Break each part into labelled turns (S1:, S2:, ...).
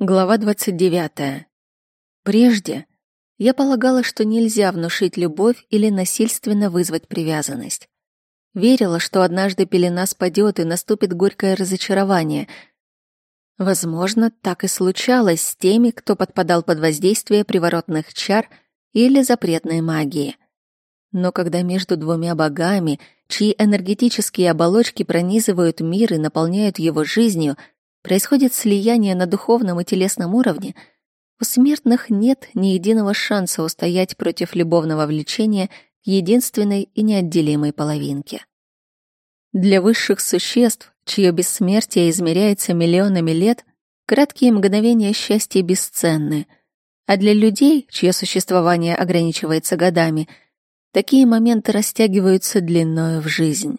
S1: Глава 29. Прежде я полагала, что нельзя внушить любовь или насильственно вызвать привязанность. Верила, что однажды пелена спадет и наступит горькое разочарование. Возможно, так и случалось с теми, кто подпадал под воздействие приворотных чар или запретной магии. Но когда между двумя богами, чьи энергетические оболочки пронизывают мир и наполняют его жизнью — происходит слияние на духовном и телесном уровне, у смертных нет ни единого шанса устоять против любовного влечения к единственной и неотделимой половинке. Для высших существ, чье бессмертие измеряется миллионами лет, краткие мгновения счастья бесценны, а для людей, чье существование ограничивается годами, такие моменты растягиваются длиною в жизнь.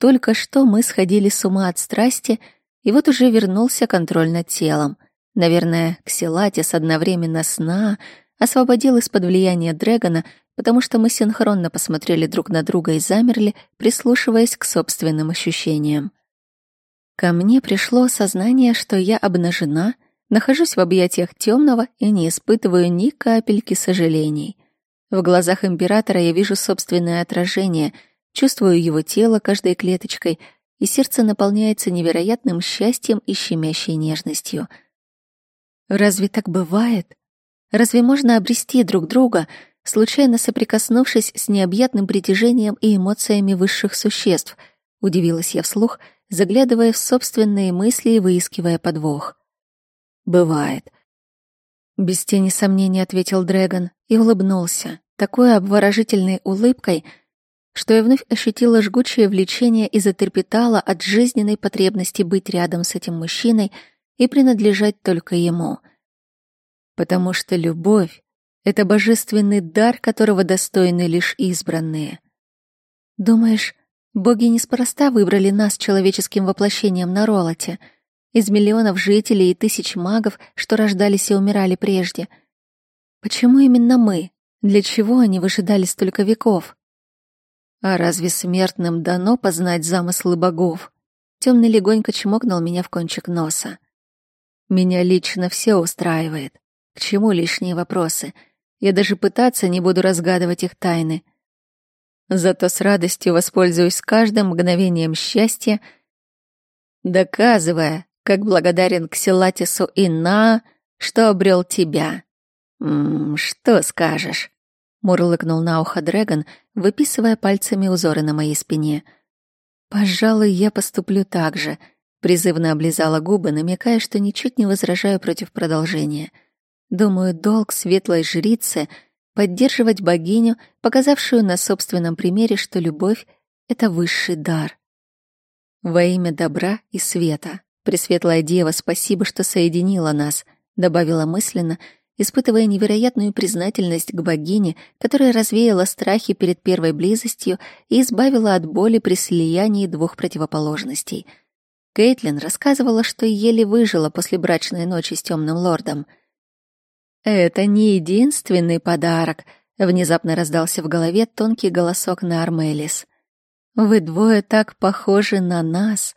S1: Только что мы сходили с ума от страсти — и вот уже вернулся контроль над телом. Наверное, Ксилатис одновременно сна освободил из-под влияния Дрэгона, потому что мы синхронно посмотрели друг на друга и замерли, прислушиваясь к собственным ощущениям. Ко мне пришло осознание, что я обнажена, нахожусь в объятиях темного и не испытываю ни капельки сожалений. В глазах императора я вижу собственное отражение, чувствую его тело каждой клеточкой — и сердце наполняется невероятным счастьем и щемящей нежностью. Разве так бывает? Разве можно обрести друг друга, случайно соприкоснувшись с необъятным притяжением и эмоциями высших существ? Удивилась я вслух, заглядывая в собственные мысли и выискивая подвох. Бывает. Без тени сомнения ответил Дрэгон и улыбнулся, такой обворожительной улыбкой — что я вновь ощутила жгучее влечение и затрепетала от жизненной потребности быть рядом с этим мужчиной и принадлежать только ему. Потому что любовь — это божественный дар, которого достойны лишь избранные. Думаешь, боги неспроста выбрали нас человеческим воплощением на Ролоте, из миллионов жителей и тысяч магов, что рождались и умирали прежде? Почему именно мы? Для чего они выжидали столько веков? А разве смертным дано познать замыслы богов? Темный легонько чмокнул меня в кончик носа. Меня лично все устраивает. К чему лишние вопросы? Я даже пытаться не буду разгадывать их тайны. Зато с радостью воспользуюсь каждым мгновением счастья, доказывая, как благодарен Ксилатису и на, что обрел тебя. М -м, что скажешь? Мурлыкнул на ухо Дрэгон, выписывая пальцами узоры на моей спине. «Пожалуй, я поступлю так же», — призывно облизала губы, намекая, что ничуть не возражаю против продолжения. «Думаю, долг светлой жрицы — поддерживать богиню, показавшую на собственном примере, что любовь — это высший дар. Во имя добра и света, Пресветлая Дева, спасибо, что соединила нас», — добавила мысленно — испытывая невероятную признательность к богине, которая развеяла страхи перед первой близостью и избавила от боли при слиянии двух противоположностей. Кейтлин рассказывала, что еле выжила после брачной ночи с темным лордом. «Это не единственный подарок», — внезапно раздался в голове тонкий голосок на Армелис. «Вы двое так похожи на нас,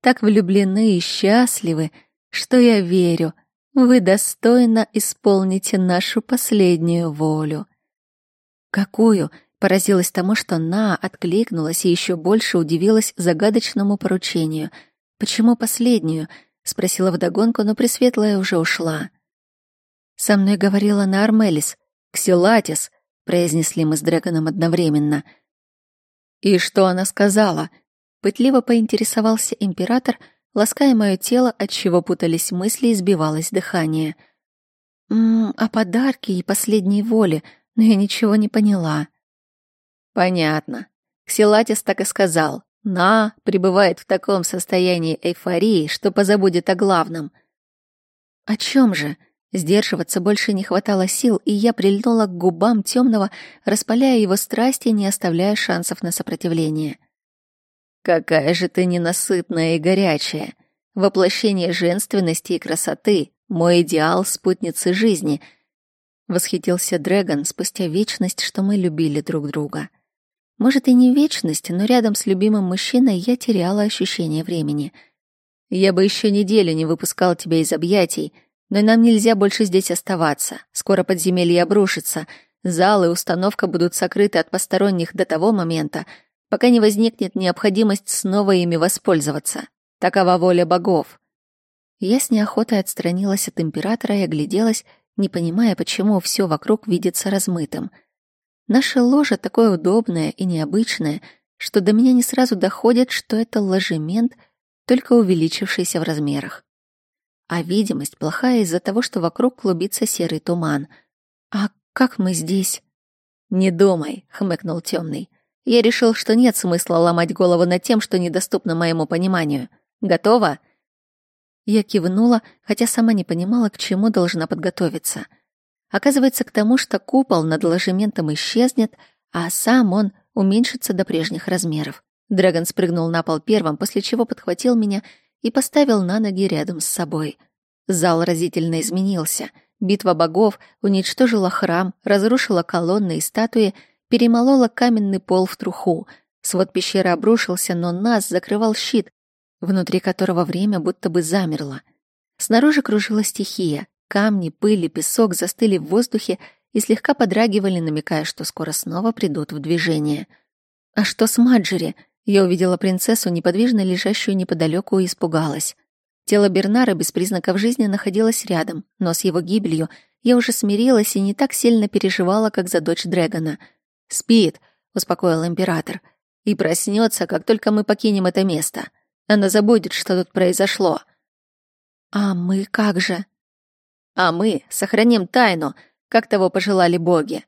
S1: так влюблены и счастливы, что я верю, вы достойно исполните нашу последнюю волю. Какую? Поразилась тому, что На откликнулась и еще больше удивилась загадочному поручению. Почему последнюю? спросила вдогонку, но Пресветлая уже ушла. Со мной говорила на. «Ксилатис», — произнесли мы с Дрэгоном одновременно. «И что она сказала?» Пытливо поинтересовался император, лаская мое тело, от чего путались мысли и сбивалось дыхание. «М а подарки и последней воли, но я ничего не поняла». «Понятно. Ксилатис так и сказал. На пребывает в таком состоянии эйфории, что позабудет о главном». «О чем же?» Сдерживаться больше не хватало сил, и я прильнула к губам темного, распаляя его страсти, не оставляя шансов на сопротивление. Какая же ты ненасытная и горячая. Воплощение женственности и красоты, мой идеал спутницы жизни. Восхитился Дрэгон спустя вечность, что мы любили друг друга. Может и не вечность, но рядом с любимым мужчиной я теряла ощущение времени. Я бы еще неделю не выпускал тебя из объятий, но нам нельзя больше здесь оставаться. Скоро подземелье обрушится. Зал и установка будут сокрыты от посторонних до того момента, пока не возникнет необходимость снова ими воспользоваться. Такова воля богов. Я с неохотой отстранилась от императора и огляделась, не понимая, почему все вокруг видится размытым. Наше ложе такое удобное и необычное, что до меня не сразу доходит, что это ложемент, только увеличившийся в размерах а видимость плохая из-за того, что вокруг клубится серый туман. А как мы здесь? Не думай, хмыкнул темный. Я решил, что нет смысла ломать голову над тем, что недоступно моему пониманию. Готова? Я кивнула, хотя сама не понимала, к чему должна подготовиться. Оказывается, к тому, что купол над ложементом исчезнет, а сам он уменьшится до прежних размеров. Драгон спрыгнул на пол первым, после чего подхватил меня и поставил на ноги рядом с собой. Зал разительно изменился. Битва богов уничтожила храм, разрушила колонны и статуи, перемолола каменный пол в труху. Свод пещеры обрушился, но нас закрывал щит, внутри которого время будто бы замерло. Снаружи кружила стихия. Камни, пыль и песок застыли в воздухе и слегка подрагивали, намекая, что скоро снова придут в движение. «А что с Маджери?» Я увидела принцессу, неподвижно лежащую неподалеку, и испугалась. Тело Бернара без признаков жизни находилось рядом, но с его гибелью я уже смирилась и не так сильно переживала, как за дочь Дрэгона. «Спит», — успокоил император, — «и проснется, как только мы покинем это место. Она забудет, что тут произошло». «А мы как же?» «А мы сохраним тайну, как того пожелали боги.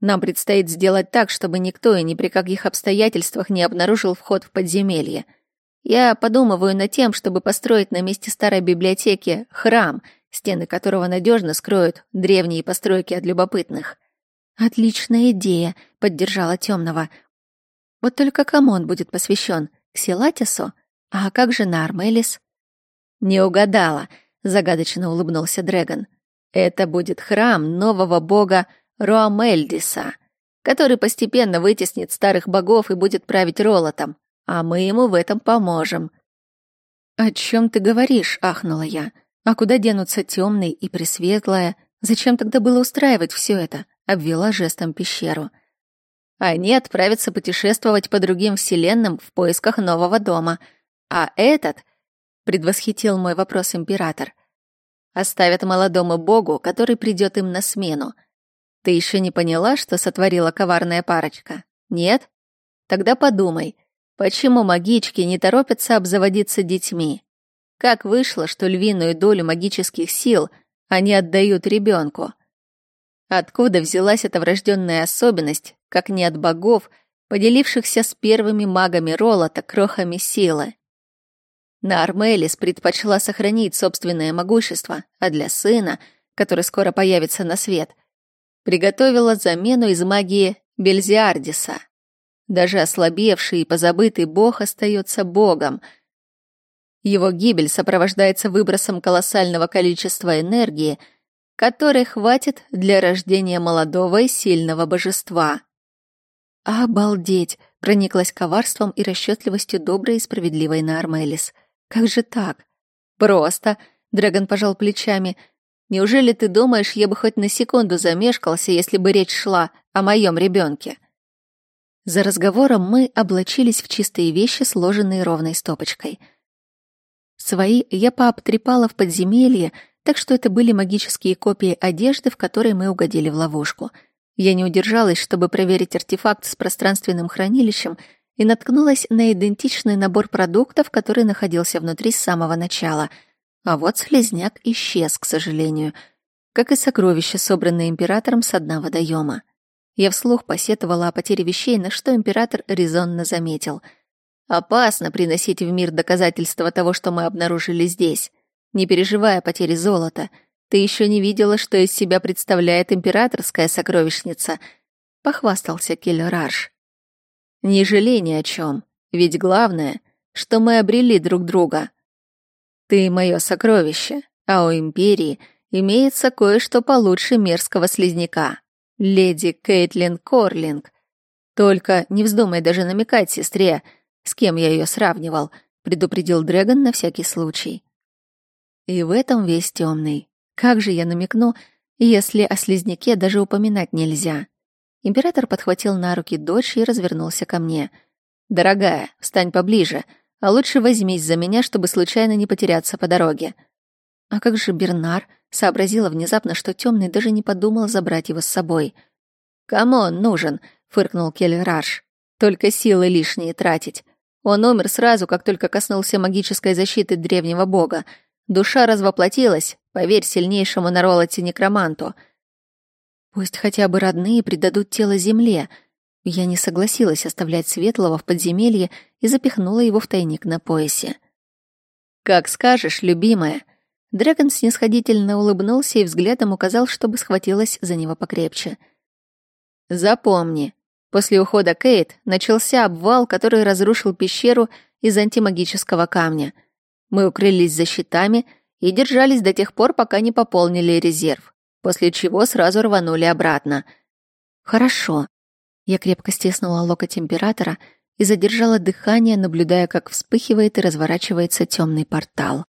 S1: Нам предстоит сделать так, чтобы никто и ни при каких обстоятельствах не обнаружил вход в подземелье. Я подумываю над тем, чтобы построить на месте старой библиотеки храм, стены которого надежно скроют древние постройки от любопытных. Отличная идея, поддержала Темного. Вот только кому он будет посвящен? Ксилатису? А как же Нармелис? Не угадала, загадочно улыбнулся Дрэгон. Это будет храм нового бога Руамельдиса, который постепенно вытеснит старых богов и будет править Ролотом, а мы ему в этом поможем. «О чем ты говоришь?» — ахнула я. «А куда денутся темный и пресветлая? Зачем тогда было устраивать все это?» — обвела жестом пещеру. «Они отправятся путешествовать по другим вселенным в поисках нового дома. А этот...» — предвосхитил мой вопрос император. «Оставят молодому богу, который придет им на смену — ты еще не поняла, что сотворила коварная парочка? Нет? Тогда подумай, почему магички не торопятся обзаводиться детьми? Как вышло, что львиную долю магических сил они отдают ребенку? Откуда взялась эта врожденная особенность, как не от богов, поделившихся с первыми магами Ролота крохами силы? На Армелис предпочла сохранить собственное могущество, а для сына, который скоро появится на свет — приготовила замену из магии Бельзиардиса. Даже ослабевший и позабытый бог остается богом. Его гибель сопровождается выбросом колоссального количества энергии, которой хватит для рождения молодого и сильного божества. «Обалдеть!» — прониклась коварством и расчетливостью доброй и справедливой Нармелис. «Как же так?» «Просто!» — Дрэгон пожал плечами — Неужели ты думаешь, я бы хоть на секунду замешкался, если бы речь шла о моем ребенке? За разговором мы облачились в чистые вещи, сложенные ровной стопочкой. Свои я пообтрепала в подземелье, так что это были магические копии одежды, в которой мы угодили в ловушку. Я не удержалась, чтобы проверить артефакт с пространственным хранилищем, и наткнулась на идентичный набор продуктов, который находился внутри с самого начала — а вот слезняк исчез, к сожалению, как и сокровища, собранные императором с дна водоема. Я вслух посетовала о потере вещей, на что император резонно заметил. «Опасно приносить в мир доказательства того, что мы обнаружили здесь. Не переживай о потере золота. Ты еще не видела, что из себя представляет императорская сокровищница», — похвастался Келлерарш. «Не жалей ни о чем, ведь главное, что мы обрели друг друга. Ты мое сокровище, а у Империи имеется кое-что получше мерзкого слизняка. Леди Кейтлин Корлинг. Только не вздумай даже намекать сестре, с кем я ее сравнивал, предупредил Дрэгон на всякий случай. И в этом весь темный. Как же я намекну, если о слизняке даже упоминать нельзя? Император подхватил на руки дочь и развернулся ко мне. «Дорогая, встань поближе, а лучше возьмись за меня, чтобы случайно не потеряться по дороге». «А как же Бернар?» — сообразила внезапно, что темный даже не подумал забрать его с собой. «Кому он нужен?» — фыркнул Келлераш. «Только силы лишние тратить. Он умер сразу, как только коснулся магической защиты древнего бога. Душа развоплотилась, поверь сильнейшему на Ролоте некроманту. Пусть хотя бы родные предадут тело земле. Я не согласилась оставлять Светлого в подземелье и запихнула его в тайник на поясе. «Как скажешь, любимая». Дрэгон снисходительно улыбнулся и взглядом указал, чтобы схватилась за него покрепче. «Запомни, после ухода Кейт начался обвал, который разрушил пещеру из антимагического камня. Мы укрылись за щитами и держались до тех пор, пока не пополнили резерв после чего сразу рванули обратно. «Хорошо». Я крепко стиснула локоть императора и задержала дыхание, наблюдая, как вспыхивает и разворачивается темный портал.